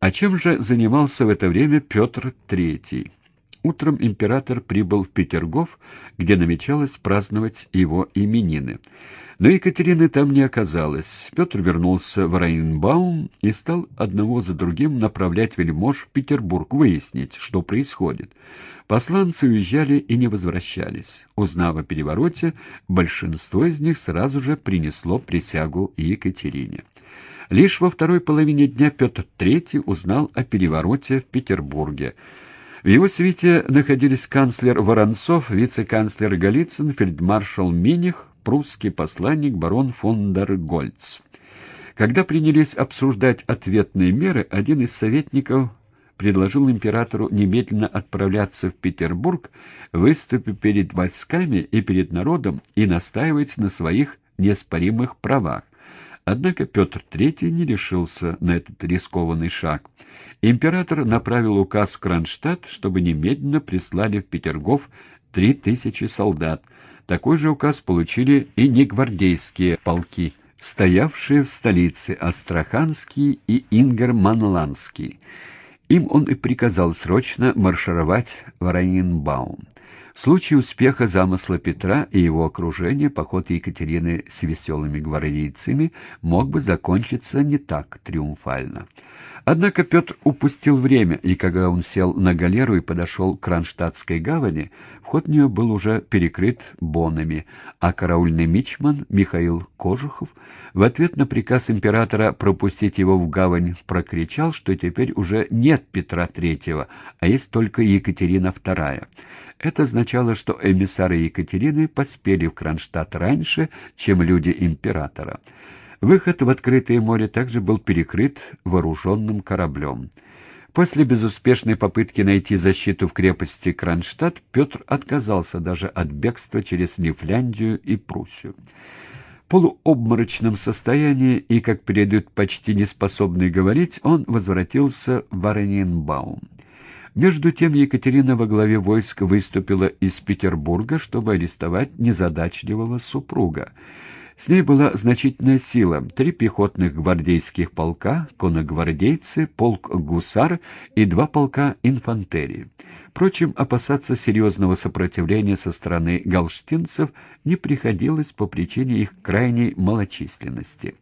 А чем же занимался в это время Петр III? Утром император прибыл в Петергоф, где намечалось праздновать его именины. Но Екатерины там не оказалось. Петр вернулся в Райнбаум и стал одного за другим направлять вельмож в Петербург, выяснить, что происходит. Посланцы уезжали и не возвращались. Узнав о перевороте, большинство из них сразу же принесло присягу Екатерине. Лишь во второй половине дня Петр III узнал о перевороте в Петербурге. В его свите находились канцлер Воронцов, вице-канцлер Голицын, фельдмаршал Миних, прусский посланник барон фон дер Гольц. Когда принялись обсуждать ответные меры, один из советников предложил императору немедленно отправляться в Петербург, выступить перед войсками и перед народом и настаивать на своих неоспоримых правах. Однако Петр III не решился на этот рискованный шаг. Император направил указ в Кронштадт, чтобы немедленно прислали в Петергоф три тысячи солдат. Такой же указ получили и негвардейские полки, стоявшие в столице Астраханский и Ингерманландский. Им он и приказал срочно маршировать в Ораниенбаум. В случае успеха замысла Петра и его окружения поход Екатерины с веселыми гвардейцами мог бы закончиться не так триумфально. Однако Петр упустил время, и когда он сел на галеру и подошел к Кронштадтской гавани, вход в нее был уже перекрыт бонами, а караульный мичман Михаил Кожухов в ответ на приказ императора пропустить его в гавань прокричал, что теперь уже нет Петра Третьего, а есть только Екатерина Вторая. Это означало, что эмиссары Екатерины поспели в Кронштадт раньше, чем люди императора. Выход в открытое море также был перекрыт вооруженным кораблем. После безуспешной попытки найти защиту в крепости Кронштадт Петр отказался даже от бегства через Лифляндию и Пруссию. Полуобморочном состоянии и, как передают почти неспособный говорить, он возвратился в Орененбаум. Между тем Екатерина во главе войск выступила из Петербурга, чтобы арестовать незадачливого супруга. С ней была значительная сила — три пехотных гвардейских полка, конногвардейцы, полк гусар и два полка инфантерии. Впрочем, опасаться серьезного сопротивления со стороны галштинцев не приходилось по причине их крайней малочисленности.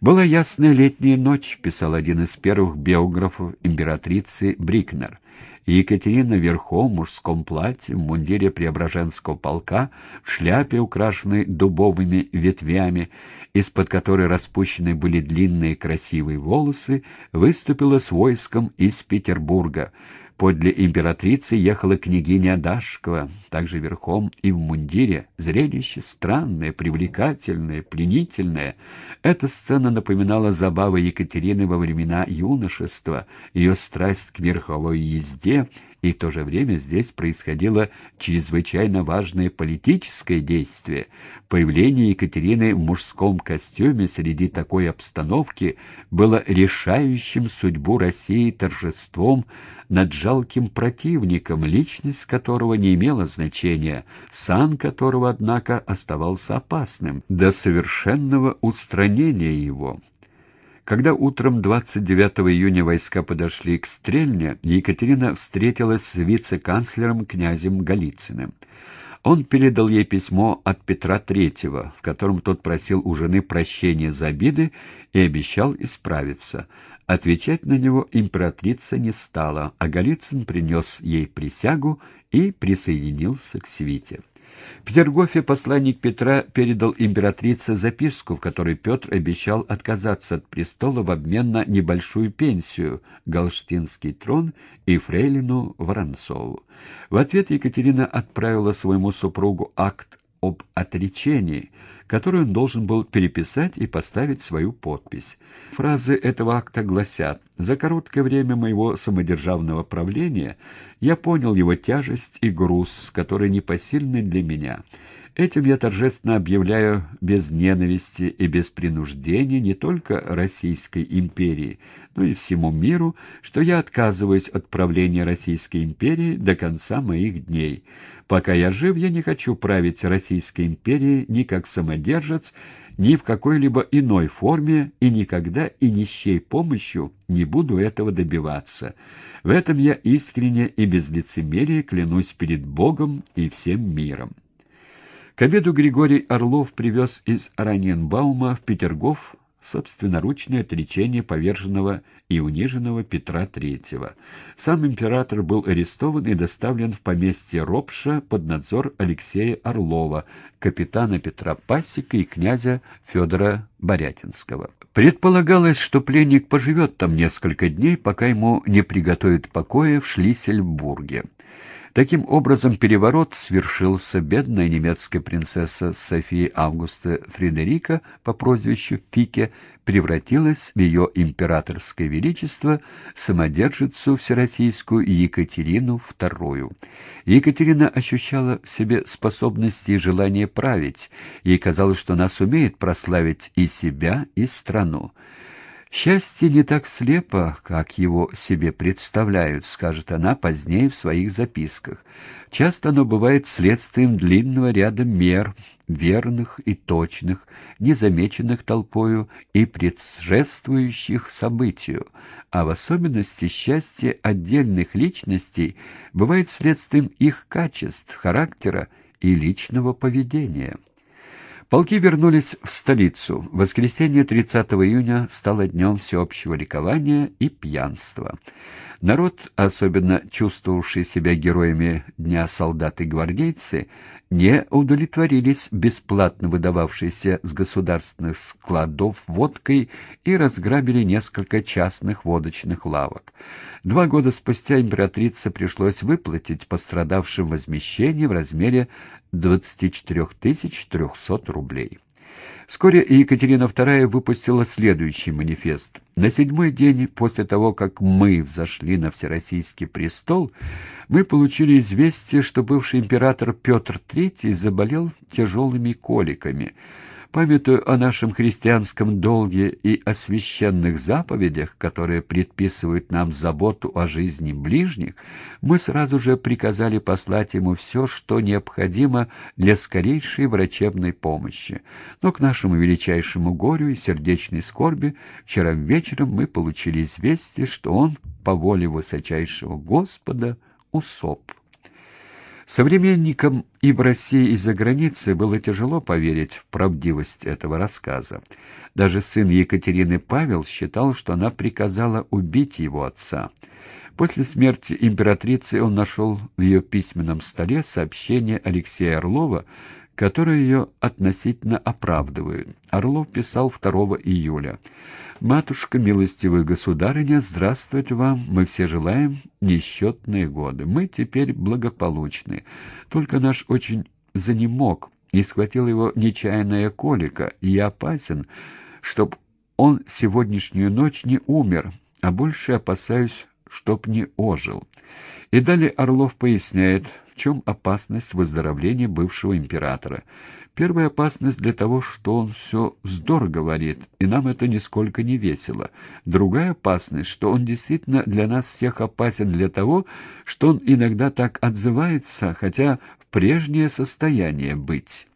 «Была ясная летняя ночь», — писал один из первых биографов императрицы Брикнер и Екатерина верхом в мужском платье, в мундире Преображенского полка, в шляпе, украшенной дубовыми ветвями, из-под которой распущены были длинные красивые волосы, выступила с войском из Петербурга — Подле императрицы ехала княгиня Дашкова, также верхом и в мундире. Зрелище странное, привлекательное, пленительное. Эта сцена напоминала забавы Екатерины во времена юношества, ее страсть к верховой езде — и в то же время здесь происходило чрезвычайно важное политическое действие. Появление Екатерины в мужском костюме среди такой обстановки было решающим судьбу России торжеством над жалким противником, личность которого не имела значения, сан которого, однако, оставался опасным, до совершенного устранения его. Когда утром 29 июня войска подошли к Стрельне, Екатерина встретилась с вице-канцлером князем Голицыным. Он передал ей письмо от Петра III, в котором тот просил у жены прощения за обиды и обещал исправиться. Отвечать на него императрица не стала, а Голицын принес ей присягу и присоединился к свите. В Петергофе посланник Петра передал императрице записку, в которой Петр обещал отказаться от престола в обмен на небольшую пенсию, галштинский трон и фрейлину Воронцову. В ответ Екатерина отправила своему супругу акт об отречении, который он должен был переписать и поставить свою подпись. Фразы этого акта гласят «За короткое время моего самодержавного правления я понял его тяжесть и груз, которые непосильны для меня». Этим я торжественно объявляю без ненависти и без принуждения не только Российской империи, но и всему миру, что я отказываюсь от правления Российской империи до конца моих дней. Пока я жив, я не хочу править Российской империей ни как самодержец, ни в какой-либо иной форме и никогда и ни с чьей помощью не буду этого добиваться. В этом я искренне и без лицемерия клянусь перед Богом и всем миром. К обеду Григорий Орлов привез из Раненбаума в Петергоф собственноручное отречение поверженного и униженного Петра III. Сам император был арестован и доставлен в поместье Ропша под надзор Алексея Орлова, капитана Петра Пасека и князя Федора Борятинского. Предполагалось, что пленник поживет там несколько дней, пока ему не приготовят покоя в Шлиссельбурге. Таким образом, переворот свершился. Бедная немецкая принцесса София Августа Фредерика по прозвищу Пике превратилась в ее императорское величество, самодержицу всероссийскую Екатерину II. Екатерина ощущала в себе способности и желание править. Ей казалось, что она сумеет прославить и себя, и страну. «Счастье не так слепо, как его себе представляют», — скажет она позднее в своих записках. «Часто оно бывает следствием длинного ряда мер, верных и точных, незамеченных толпою и предшествующих событию, а в особенности счастье отдельных личностей бывает следствием их качеств, характера и личного поведения». Полки вернулись в столицу. Воскресенье 30 июня стало днем всеобщего ликования и пьянства. Народ, особенно чувствовавший себя героями Дня солдаты-гвардейцы, не удовлетворились бесплатно выдававшейся с государственных складов водкой и разграбили несколько частных водочных лавок. Два года спустя императрице пришлось выплатить пострадавшим возмещение в размере 24 300 рублей. Вскоре Екатерина II выпустила следующий манифест. На седьмой день после того, как мы взошли на Всероссийский престол, мы получили известие, что бывший император Петр III заболел тяжелыми коликами – Памятуя о нашем христианском долге и о священных заповедях, которые предписывают нам заботу о жизни ближних, мы сразу же приказали послать ему все, что необходимо для скорейшей врачебной помощи. Но к нашему величайшему горю и сердечной скорби вчера вечером мы получили известие, что он, по воле высочайшего Господа, усоп. Современникам и в России, и за границей было тяжело поверить в правдивость этого рассказа. Даже сын Екатерины Павел считал, что она приказала убить его отца. После смерти императрицы он нашел в ее письменном столе сообщение Алексея Орлова, которые ее относительно оправдывают. Орлов писал 2 июля. «Матушка, милостивая государыня, здравствовать вам, мы все желаем несчетные годы. Мы теперь благополучны. Только наш очень занемог, и схватил его нечаянная колика, и я опасен, чтоб он сегодняшнюю ночь не умер, а больше опасаюсь, чтоб не ожил». И далее Орлов поясняет, в чем опасность выздоровления бывшего императора. Первая опасность для того, что он все вздор говорит, и нам это нисколько не весело. Другая опасность, что он действительно для нас всех опасен для того, что он иногда так отзывается, хотя в прежнее состояние быть».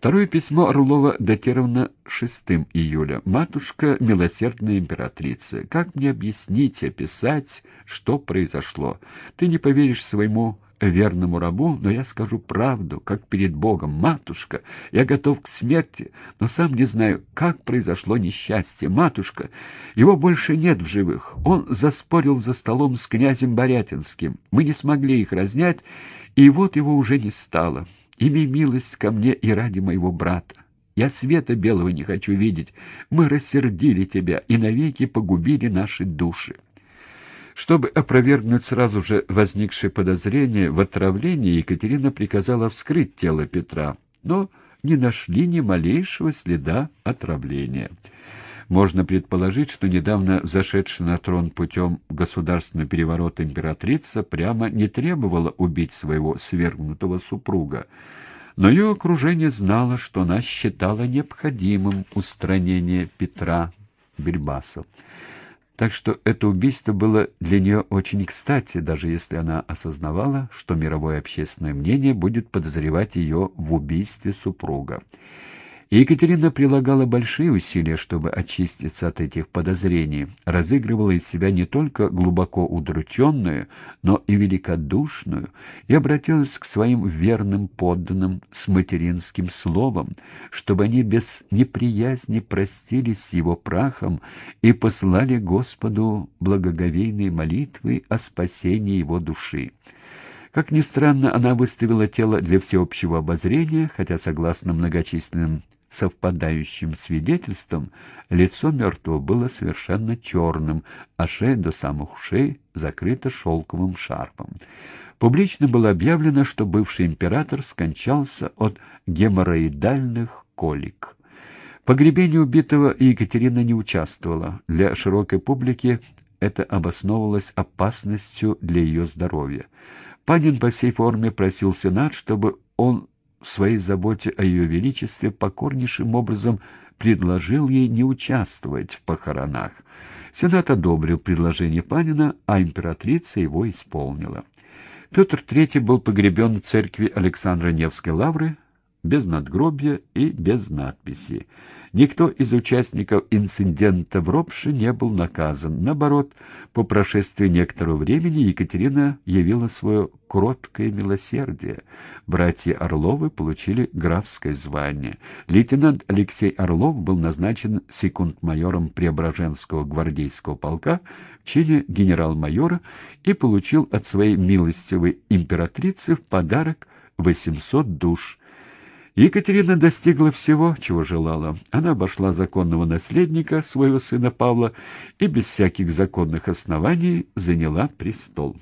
Второе письмо Орлова датировано 6 июля. «Матушка, милосердная императрица, как мне объяснить, описать, что произошло? Ты не поверишь своему верному рабу, но я скажу правду, как перед Богом. Матушка, я готов к смерти, но сам не знаю, как произошло несчастье. Матушка, его больше нет в живых. Он заспорил за столом с князем Борятинским. Мы не смогли их разнять, и вот его уже не стало». Имей милость ко мне и ради моего брата. Я света белого не хочу видеть. Мы рассердили тебя и навеки погубили наши души. Чтобы опровергнуть сразу же возникшее подозрение в отравлении, Екатерина приказала вскрыть тело Петра, но не нашли ни малейшего следа отравления. Можно предположить, что недавно взошедшая на трон путем государственного переворота императрица прямо не требовала убить своего свергнутого супруга, но ее окружение знало, что она считала необходимым устранение Петра Бельбасов. Так что это убийство было для нее очень кстати, даже если она осознавала, что мировое общественное мнение будет подозревать ее в убийстве супруга. Екатерина прилагала большие усилия, чтобы очиститься от этих подозрений, разыгрывала из себя не только глубоко удрученную, но и великодушную, и обратилась к своим верным подданным с материнским словом, чтобы они без неприязни простились с его прахом и послали Господу благоговейные молитвы о спасении его души. Как ни странно, она выставила тело для всеобщего обозрения, хотя, согласно многочисленным совпадающим свидетельствам, лицо мертвого было совершенно черным, а шея до самых ушей закрыта шелковым шарфом. Публично было объявлено, что бывший император скончался от геморроидальных колик. В убитого Екатерина не участвовала. Для широкой публики это обосновывалось опасностью для ее здоровья. Панин по всей форме просил Сенат, чтобы он в своей заботе о ее величестве покорнейшим образом предложил ей не участвовать в похоронах. Сенат одобрил предложение Панина, а императрица его исполнила. Петр III был погребен в церкви Александра Невской лавры без надгробия и без надписи. Никто из участников инцидента в Ропше не был наказан. Наоборот, по прошествии некоторого времени Екатерина явила свое кроткое милосердие. Братья Орловы получили графское звание. Лейтенант Алексей Орлов был назначен секунд-майором Преображенского гвардейского полка в чине генерал-майора и получил от своей милостивой императрицы в подарок 800 душ – Екатерина достигла всего, чего желала. Она обошла законного наследника, своего сына Павла, и без всяких законных оснований заняла престол.